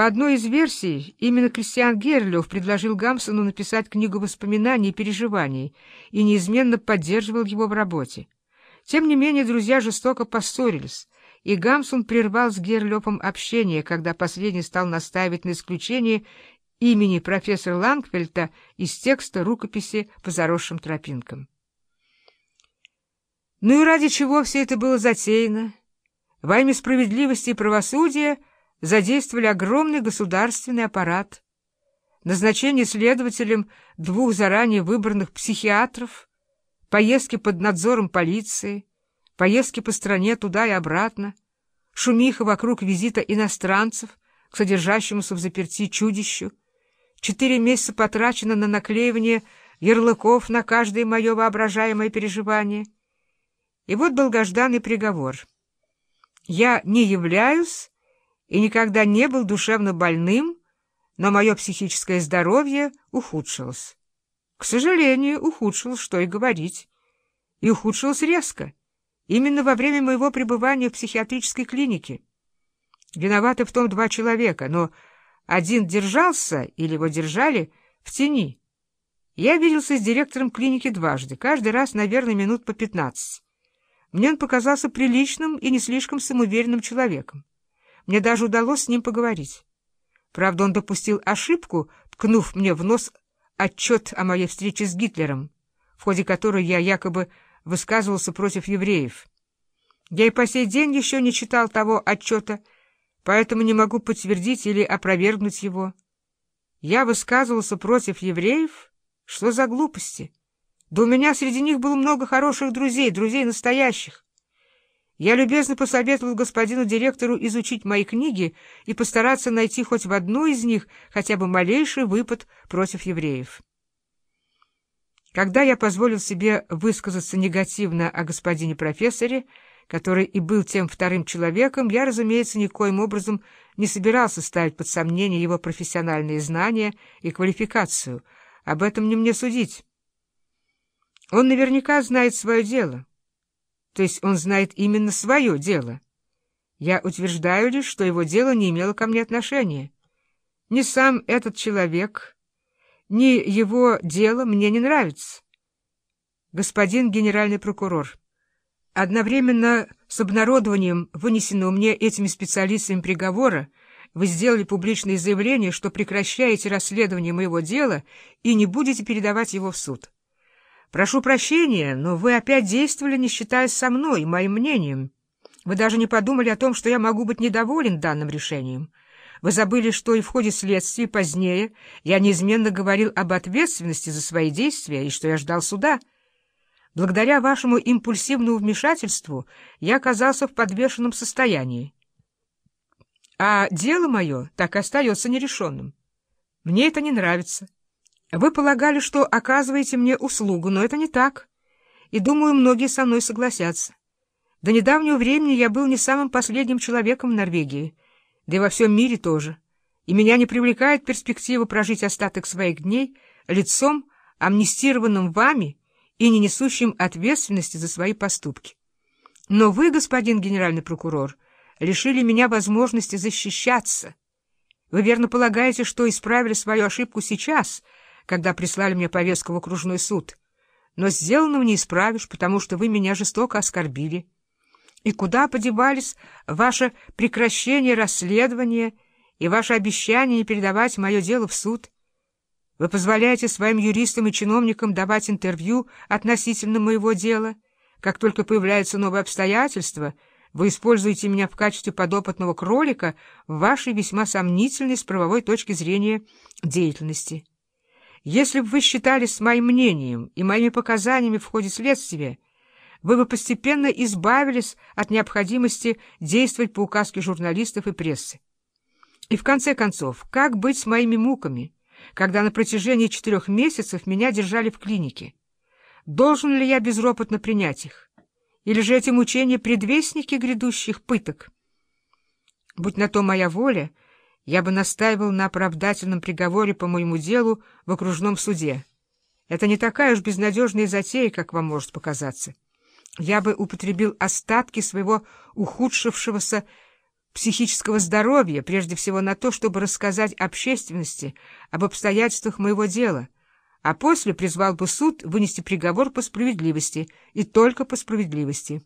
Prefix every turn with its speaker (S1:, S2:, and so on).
S1: По одной из версий, именно Кристиан Герлёв предложил Гамсону написать книгу воспоминаний и переживаний и неизменно поддерживал его в работе. Тем не менее, друзья жестоко поссорились, и Гамсон прервал с Герлёфом общение, когда последний стал настаивать на исключении имени профессора Лангфельта из текста рукописи по заросшим тропинкам. Ну и ради чего все это было затеяно? Во имя справедливости и правосудия — задействовали огромный государственный аппарат, назначение следователем двух заранее выбранных психиатров, поездки под надзором полиции, поездки по стране туда и обратно, шумиха вокруг визита иностранцев к содержащемуся в заперти чудищу, четыре месяца потрачено на наклеивание ярлыков на каждое мое воображаемое переживание. И вот долгожданный приговор. Я не являюсь и никогда не был душевно больным, но мое психическое здоровье ухудшилось. К сожалению, ухудшилось, что и говорить. И ухудшилось резко, именно во время моего пребывания в психиатрической клинике. Виноваты в том два человека, но один держался, или его держали, в тени. Я виделся с директором клиники дважды, каждый раз, наверное, минут по пятнадцать. Мне он показался приличным и не слишком самоуверенным человеком. Мне даже удалось с ним поговорить. Правда, он допустил ошибку, ткнув мне в нос отчет о моей встрече с Гитлером, в ходе которой я якобы высказывался против евреев. Я и по сей день еще не читал того отчета, поэтому не могу подтвердить или опровергнуть его. Я высказывался против евреев? Что за глупости? Да у меня среди них было много хороших друзей, друзей настоящих. Я любезно посоветовал господину директору изучить мои книги и постараться найти хоть в одной из них хотя бы малейший выпад против евреев. Когда я позволил себе высказаться негативно о господине профессоре, который и был тем вторым человеком, я, разумеется, никоим образом не собирался ставить под сомнение его профессиональные знания и квалификацию. Об этом не мне судить. Он наверняка знает свое дело. То есть он знает именно свое дело. Я утверждаю лишь, что его дело не имело ко мне отношения. Ни сам этот человек, ни его дело мне не нравится. Господин генеральный прокурор, одновременно с обнародованием вынесенного мне этими специалистами приговора вы сделали публичное заявление, что прекращаете расследование моего дела и не будете передавать его в суд. Прошу прощения, но вы опять действовали, не считаясь со мной, моим мнением. Вы даже не подумали о том, что я могу быть недоволен данным решением. Вы забыли, что и в ходе следствия позднее я неизменно говорил об ответственности за свои действия и что я ждал суда. Благодаря вашему импульсивному вмешательству я оказался в подвешенном состоянии. А дело мое так и остается нерешенным. Мне это не нравится. Вы полагали, что оказываете мне услугу, но это не так. И, думаю, многие со мной согласятся. До недавнего времени я был не самым последним человеком в Норвегии, да и во всем мире тоже. И меня не привлекает перспектива прожить остаток своих дней лицом, амнистированным вами и не несущим ответственности за свои поступки. Но вы, господин генеральный прокурор, лишили меня возможности защищаться. Вы верно полагаете, что исправили свою ошибку сейчас — когда прислали мне повестку в окружной суд. Но сделанного не исправишь, потому что вы меня жестоко оскорбили. И куда подевались ваше прекращение расследования и ваше обещание не передавать мое дело в суд? Вы позволяете своим юристам и чиновникам давать интервью относительно моего дела. Как только появляются новые обстоятельства, вы используете меня в качестве подопытного кролика в вашей весьма сомнительной с правовой точки зрения деятельности. Если бы вы считали с моим мнением и моими показаниями в ходе следствия, вы бы постепенно избавились от необходимости действовать по указке журналистов и прессы. И в конце концов, как быть с моими муками, когда на протяжении четырех месяцев меня держали в клинике? Должен ли я безропотно принять их? Или же эти мучения — предвестники грядущих пыток? Будь на то моя воля — я бы настаивал на оправдательном приговоре по моему делу в окружном суде. Это не такая уж безнадежная затея, как вам может показаться. Я бы употребил остатки своего ухудшившегося психического здоровья, прежде всего на то, чтобы рассказать общественности об обстоятельствах моего дела, а после призвал бы суд вынести приговор по справедливости и только по справедливости.